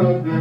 है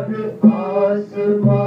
Sarı asma